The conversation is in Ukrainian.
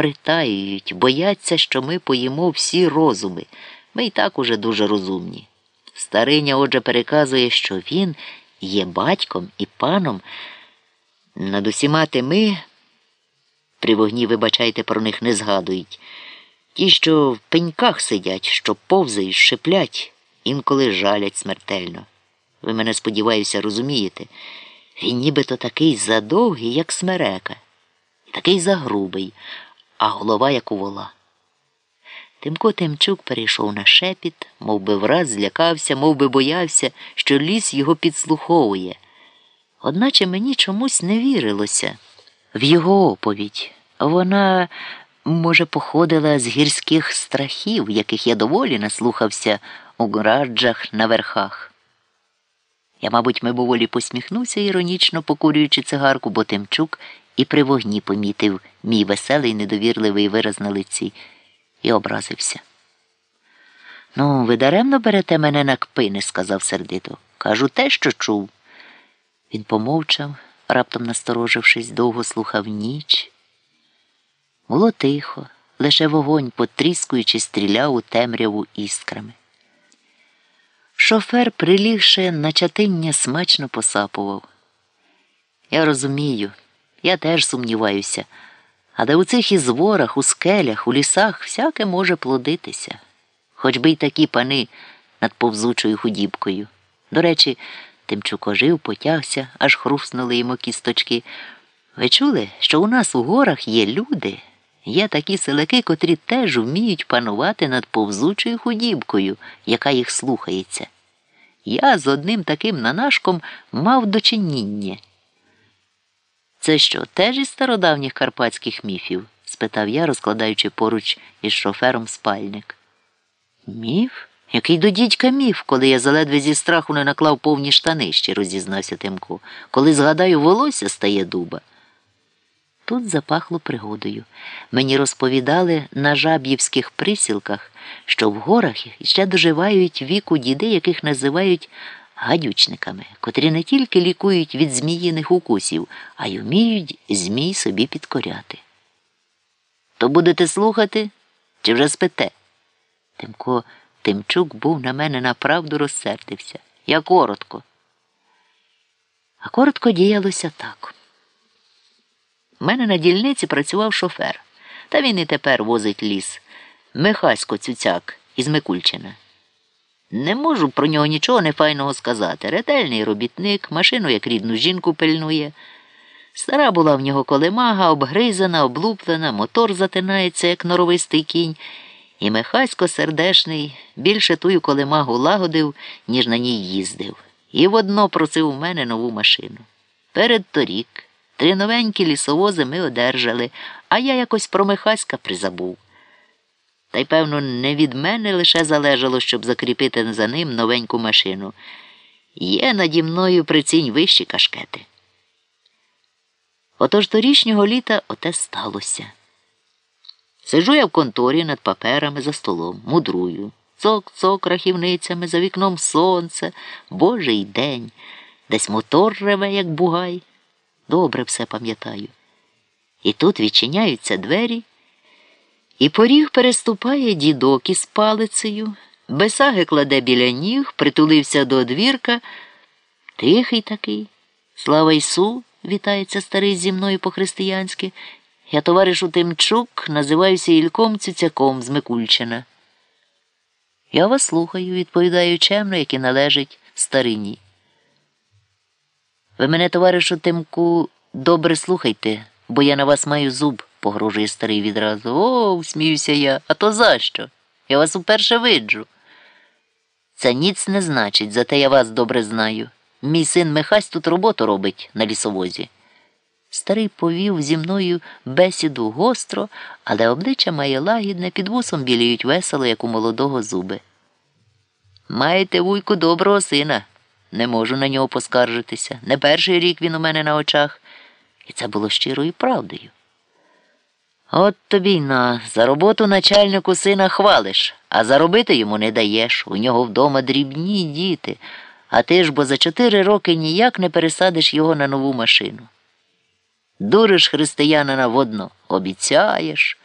притаюють, бояться, що ми поїмо всі розуми. Ми й так уже дуже розумні. Стариня, отже, переказує, що він є батьком і паном. Над усіма тими, при вогні, вибачайте, про них не згадують. Ті, що в пеньках сидять, що повзають, шиплять, інколи жалять смертельно. Ви мене, сподіваюся, розумієте. Він нібито такий задовгий, як смерека, такий загрубий, а голова, як у вола. Тимко Тимчук перейшов на шепіт, мов би враз злякався, мов би боявся, що ліс його підслуховує. Одначе мені чомусь не вірилося в його оповідь. Вона, може, походила з гірських страхів, яких я доволі наслухався у граджах на верхах. Я, мабуть, мимоволі посміхнувся, іронічно покурюючи цигарку, бо Тимчук і при вогні помітив мій веселий, недовірливий вираз на лиці і образився. Ну, ви даремно берете мене на кпини, сказав сердито. Кажу те, що чув. Він помовчав, раптом насторожившись, довго слухав ніч. Було тихо, лише вогонь, потріскуючи, стріляв у темряву іскрами. Шофер, прилігши на чатиння, смачно посапував. Я розумію, я теж сумніваюся, але у цих ізворах, у скелях, у лісах всяке може плодитися, хоч би й такі пани над повзучою худібкою. До речі, Тимчук ожив, потягся, аж хруснули йому кісточки. Ви чули, що у нас у горах є люди, є такі селяки, котрі теж вміють панувати над повзучою худібкою, яка їх слухається. Я з одним таким нанашком мав дочиніння. Це що, теж із стародавніх карпатських міфів? спитав я, розкладаючи поруч із шофером спальник. Міф? Який до дідька міф, коли я заледве зі страху не наклав повні штани, щиро зізнався Тимко. Коли згадаю, волосся стає дуба. Тут запахло пригодою. Мені розповідали на жаб'ївських присілках, що в горах ще доживають віку діди, яких називають гадючниками, котрі не тільки лікують від зміїних укусів, а й вміють змій собі підкоряти. То будете слухати чи вже спите? Тимко Тимчук був на мене направду розсердився. Я коротко. А коротко діялося так. У мене на дільниці працював шофер, та він і тепер возить ліс. Михасько Цюцяк із Микульчина. Не можу про нього нічого нефайного сказати. Ретельний робітник, машину як рідну жінку пильнує. Стара була в нього колемага, обгризана, облуплена, мотор затинається, як норовистий кінь, і Михасько сердешний більше тую колемагу лагодив, ніж на ній їздив, і водно просив у мене нову машину. Перед торік три новенькі лісовози ми одержали, а я якось про Михаська призабув. Та й, певно, не від мене лише залежало, щоб закріпити за ним новеньку машину. Є наді мною прицінь вищі кашкети. Отож торішнього літа оте сталося. Сижу я в конторі над паперами за столом, мудрую, цок-цок рахівницями, за вікном сонце, божий день, десь мотор реве, як бугай. Добре все пам'ятаю. І тут відчиняються двері. І поріг переступає дідок із палицею, бесаги кладе біля ніг, притулився до одвірка. Тихий такий. Слава Ісу, вітається старий зі мною по-християнськи. Я товаришу Тимчук, називаюся Ільком Цюцяком з Микульчина. Я вас слухаю, відповідаю чемно, як і належить старині. Ви мене, товаришу Тимку, добре слухайте, бо я на вас маю зуб погрожує старий відразу. О, сміюся я, а то за що? Я вас уперше виджу. Це ніц не значить, зате я вас добре знаю. Мій син Михась тут роботу робить на лісовозі. Старий повів зі мною бесіду гостро, але обличчя має лагідне, під вусом біліють весело, як у молодого зуби. Маєте, вуйку, доброго сина. Не можу на нього поскаржитися. Не перший рік він у мене на очах. І це було щирою правдою. От тобі й на, за роботу начальнику сина хвалиш, а заробити йому не даєш. У нього вдома дрібні діти, а ти ж бо за чотири роки ніяк не пересадиш його на нову машину. Дуриш християнина водно, обіцяєш.